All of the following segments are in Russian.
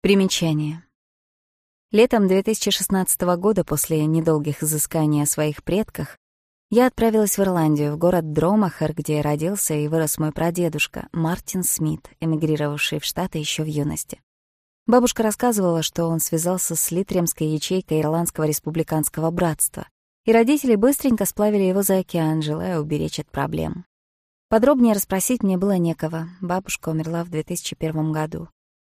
Примечание. Летом 2016 года, после недолгих изысканий о своих предках, я отправилась в Ирландию, в город Дромахер, где родился и вырос мой прадедушка, Мартин Смит, эмигрировавший в Штаты еще в юности. Бабушка рассказывала, что он связался с литремской ячейкой Ирландского республиканского братства, и родители быстренько сплавили его за океан, желая уберечь от проблем. Подробнее расспросить мне было некого, бабушка умерла в 2001 году.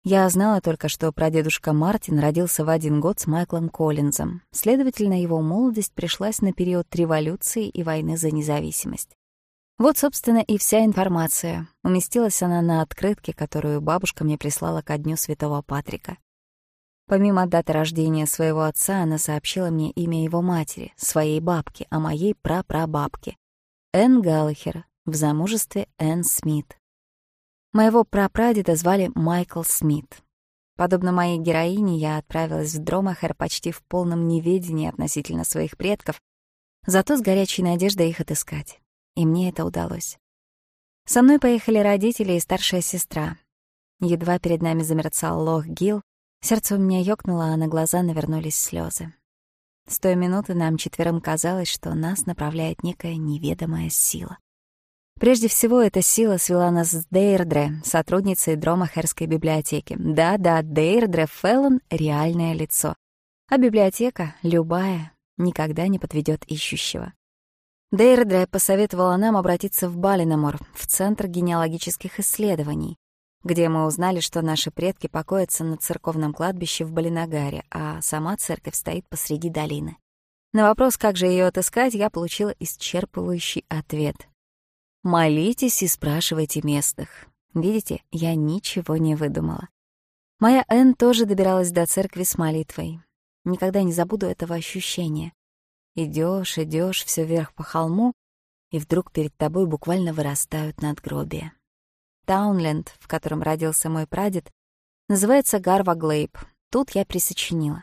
Я знала только, что прадедушка Мартин родился в один год с Майклом Коллинзом. Следовательно, его молодость пришлась на период революции и войны за независимость. Вот, собственно, и вся информация. Уместилась она на открытке, которую бабушка мне прислала ко дню Святого Патрика. Помимо даты рождения своего отца, она сообщила мне имя его матери, своей бабки, а моей прапрабабки. Энн Галлахер, в замужестве Энн Смит, моего прапрадеда звали Майкл Смит. Подобно моей героине, я отправилась в Дромахер почти в полном неведении относительно своих предков, зато с горячей надеждой их отыскать. И мне это удалось. Со мной поехали родители и старшая сестра. Едва перед нами замерцал лох Гил, сердце у меня ёкнуло, а на глаза навернулись слезы. С той минуты нам четверым казалось, что нас направляет некая неведомая сила. Прежде всего, эта сила свела нас с Дейрдре, сотрудницей Дромахерской библиотеки. Да-да, Дейрдре Феллон — реальное лицо. А библиотека, любая, никогда не подведет ищущего. Дейрдре посоветовала нам обратиться в Балинамор, в Центр генеалогических исследований, где мы узнали, что наши предки покоятся на церковном кладбище в Балинагаре, а сама церковь стоит посреди долины. На вопрос, как же ее отыскать, я получила исчерпывающий ответ — Молитесь и спрашивайте местных. Видите, я ничего не выдумала. Моя Энн тоже добиралась до церкви с молитвой. Никогда не забуду этого ощущения. Идешь, идешь, все вверх по холму, и вдруг перед тобой буквально вырастают надгробия. Таунленд, в котором родился мой прадед, называется Гарва Глейб. Тут я присочинила.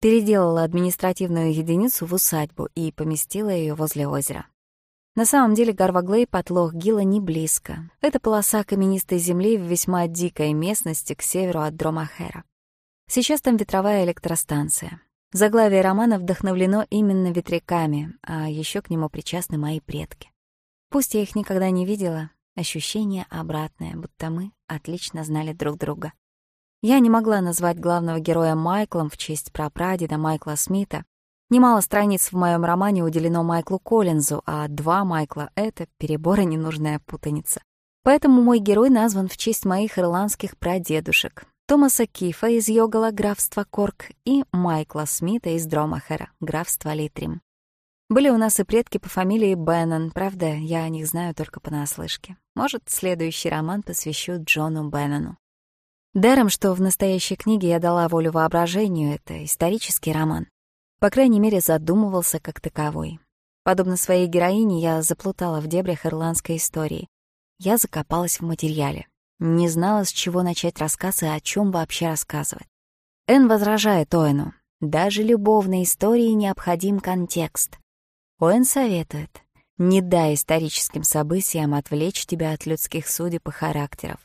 Переделала административную единицу в усадьбу и поместила ее возле озера. На самом деле Гарваглей от Лох-Гила не близко. Это полоса каменистой земли в весьма дикой местности к северу от Дромахера. Сейчас там ветровая электростанция. Заглавие романа вдохновлено именно ветряками, а еще к нему причастны мои предки. Пусть я их никогда не видела, ощущение обратное, будто мы отлично знали друг друга. Я не могла назвать главного героя Майклом в честь прапрадеда Майкла Смита, Немало страниц в моем романе уделено Майклу Коллинзу, а два Майкла — это перебор и ненужная путаница. Поэтому мой герой назван в честь моих ирландских прадедушек — Томаса Кифа из Йогала, графства Корк, и Майкла Смита из Дромахера, графства Литрим. Были у нас и предки по фамилии Беннон, правда, я о них знаю только понаслышке. Может, следующий роман посвящу Джону Беннону. Даром, что в настоящей книге я дала волю воображению, это исторический роман. По крайней мере, задумывался как таковой. Подобно своей героине, я заплутала в дебрях ирландской истории. Я закопалась в материале. Не знала, с чего начать рассказ и о чем вообще рассказывать. Эн возражает Оэну. Даже любовной истории необходим контекст. Оэн советует. Не дай историческим событиям отвлечь тебя от людских судеб и характеров.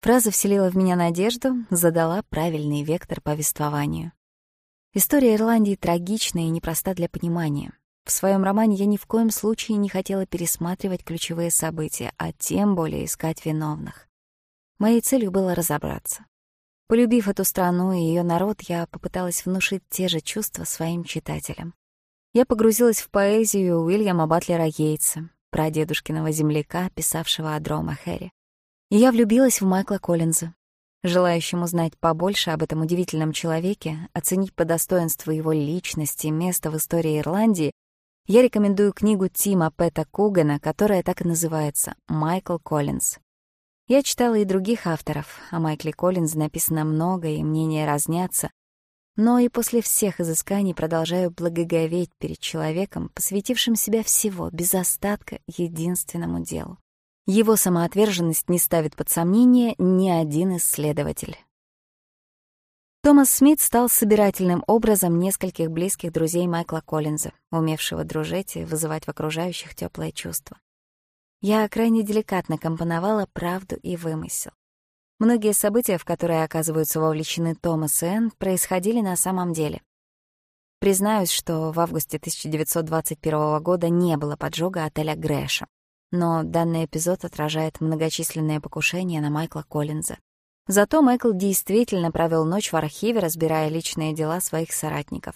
Фраза вселила в меня надежду, задала правильный вектор повествованию. История Ирландии трагичная и непроста для понимания. В своем романе я ни в коем случае не хотела пересматривать ключевые события, а тем более искать виновных. Моей целью было разобраться. Полюбив эту страну и ее народ, я попыталась внушить те же чувства своим читателям. Я погрузилась в поэзию Уильяма Батлера Йейтса, прадедушкиного земляка, писавшего о Дрома Хэри. И я влюбилась в Майкла Коллинза, желающему знать побольше об этом удивительном человеке, оценить по достоинству его личности, и место в истории Ирландии, я рекомендую книгу Тима Пэта Кугана, которая так и называется «Майкл Коллинз». Я читала и других авторов, о Майкле Коллинз написано много, и мнения разнятся, но и после всех изысканий продолжаю благоговеть перед человеком, посвятившим себя всего, без остатка, единственному делу. Его самоотверженность не ставит под сомнение ни один исследователь. Томас Смит стал собирательным образом нескольких близких друзей Майкла Коллинза, умевшего дружить и вызывать в окружающих теплое чувство. Я крайне деликатно компоновала правду и вымысел. Многие события, в которые оказываются вовлечены Томас и Энн, происходили на самом деле. Признаюсь, что в августе 1921 года не было поджога отеля Грэша. Но данный эпизод отражает многочисленные покушения на Майкла Коллинза. Зато Майкл действительно провел ночь в архиве, разбирая личные дела своих соратников.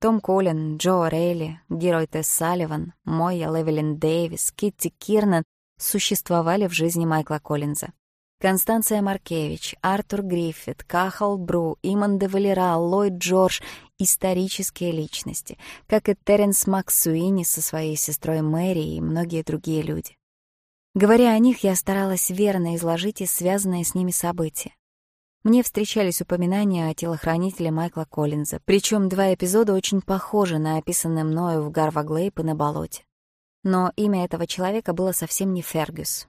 Том Коллин, Джо Рейли, Герой Тесс Салливан, Мойя Левелин Дэвис, Китти Кирнан существовали в жизни Майкла Коллинза. Констанция Маркевич, Артур Гриффит, Кахал Бру, Иман де Валера, Ллойд Джордж — исторические личности, как и Теренс Максуини со своей сестрой Мэри и многие другие люди. Говоря о них, я старалась верно изложить и связанные с ними события. Мне встречались упоминания о телохранителе Майкла Коллинза, причем два эпизода очень похожи на описанные мною в Гарва Глейп и на болоте. Но имя этого человека было совсем не Фергюс,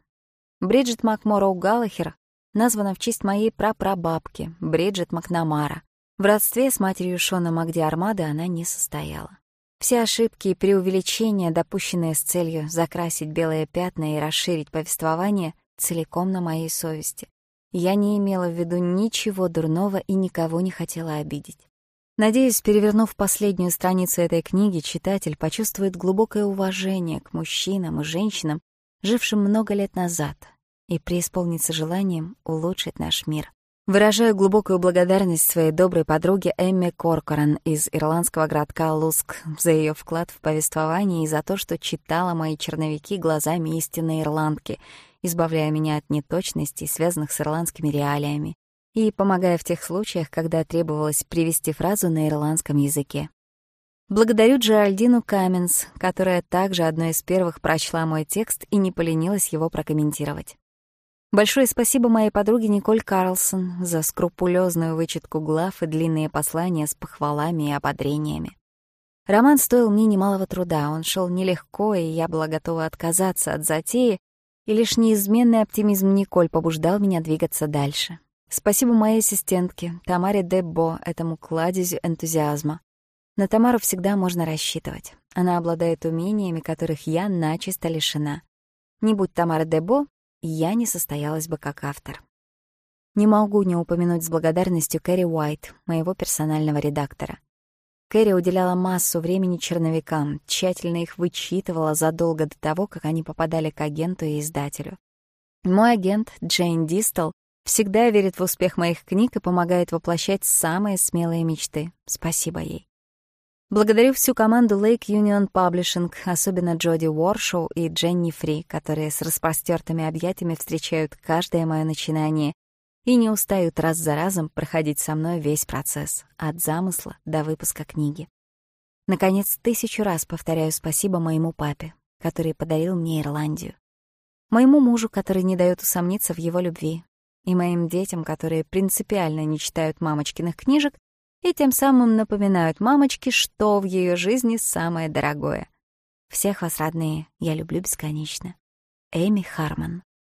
Бриджит Макмороу Галлахер названа в честь моей прапрабабки, Бриджит Макнамара. В родстве с матерью Шона Магди Армады она не состояла. Все ошибки и преувеличения, допущенные с целью закрасить белые пятна и расширить повествование, целиком на моей совести. Я не имела в виду ничего дурного и никого не хотела обидеть. Надеюсь, перевернув последнюю страницу этой книги, читатель почувствует глубокое уважение к мужчинам и женщинам, жившим много лет назад, и преисполниться желанием улучшить наш мир. Выражаю глубокую благодарность своей доброй подруге Эмме Коркоран из ирландского городка Луск за ее вклад в повествование и за то, что читала мои черновики глазами истинной ирландки, избавляя меня от неточностей, связанных с ирландскими реалиями, и помогая в тех случаях, когда требовалось привести фразу на ирландском языке. Благодарю Джеральдину Каменс, которая также одной из первых прочла мой текст и не поленилась его прокомментировать. Большое спасибо моей подруге Николь Карлсон за скрупулезную вычетку глав и длинные послания с похвалами и ободрениями. Роман стоил мне немалого труда, он шел нелегко, и я была готова отказаться от затеи, и лишь неизменный оптимизм Николь побуждал меня двигаться дальше. Спасибо моей ассистентке, Тамаре Деббо, этому кладезю энтузиазма. На Тамару всегда можно рассчитывать. Она обладает умениями, которых я начисто лишена. Не будь Тамара Дебо, я не состоялась бы как автор. Не могу не упомянуть с благодарностью Кэрри Уайт, моего персонального редактора. Кэрри уделяла массу времени черновикам, тщательно их вычитывала задолго до того, как они попадали к агенту и издателю. Мой агент, Джейн Дистл, всегда верит в успех моих книг и помогает воплощать самые смелые мечты. Спасибо ей. Благодарю всю команду Lake Union Publishing, особенно Джоди Уоршоу и Дженни Фри, которые с распростертыми объятиями встречают каждое мое начинание и не устают раз за разом проходить со мной весь процесс, от замысла до выпуска книги. Наконец, тысячу раз повторяю спасибо моему папе, который подарил мне Ирландию, моему мужу, который не дает усомниться в его любви, и моим детям, которые принципиально не читают мамочкиных книжек, и тем самым напоминают мамочке, что в ее жизни самое дорогое. Всех вас, родные, я люблю бесконечно. Эми Харман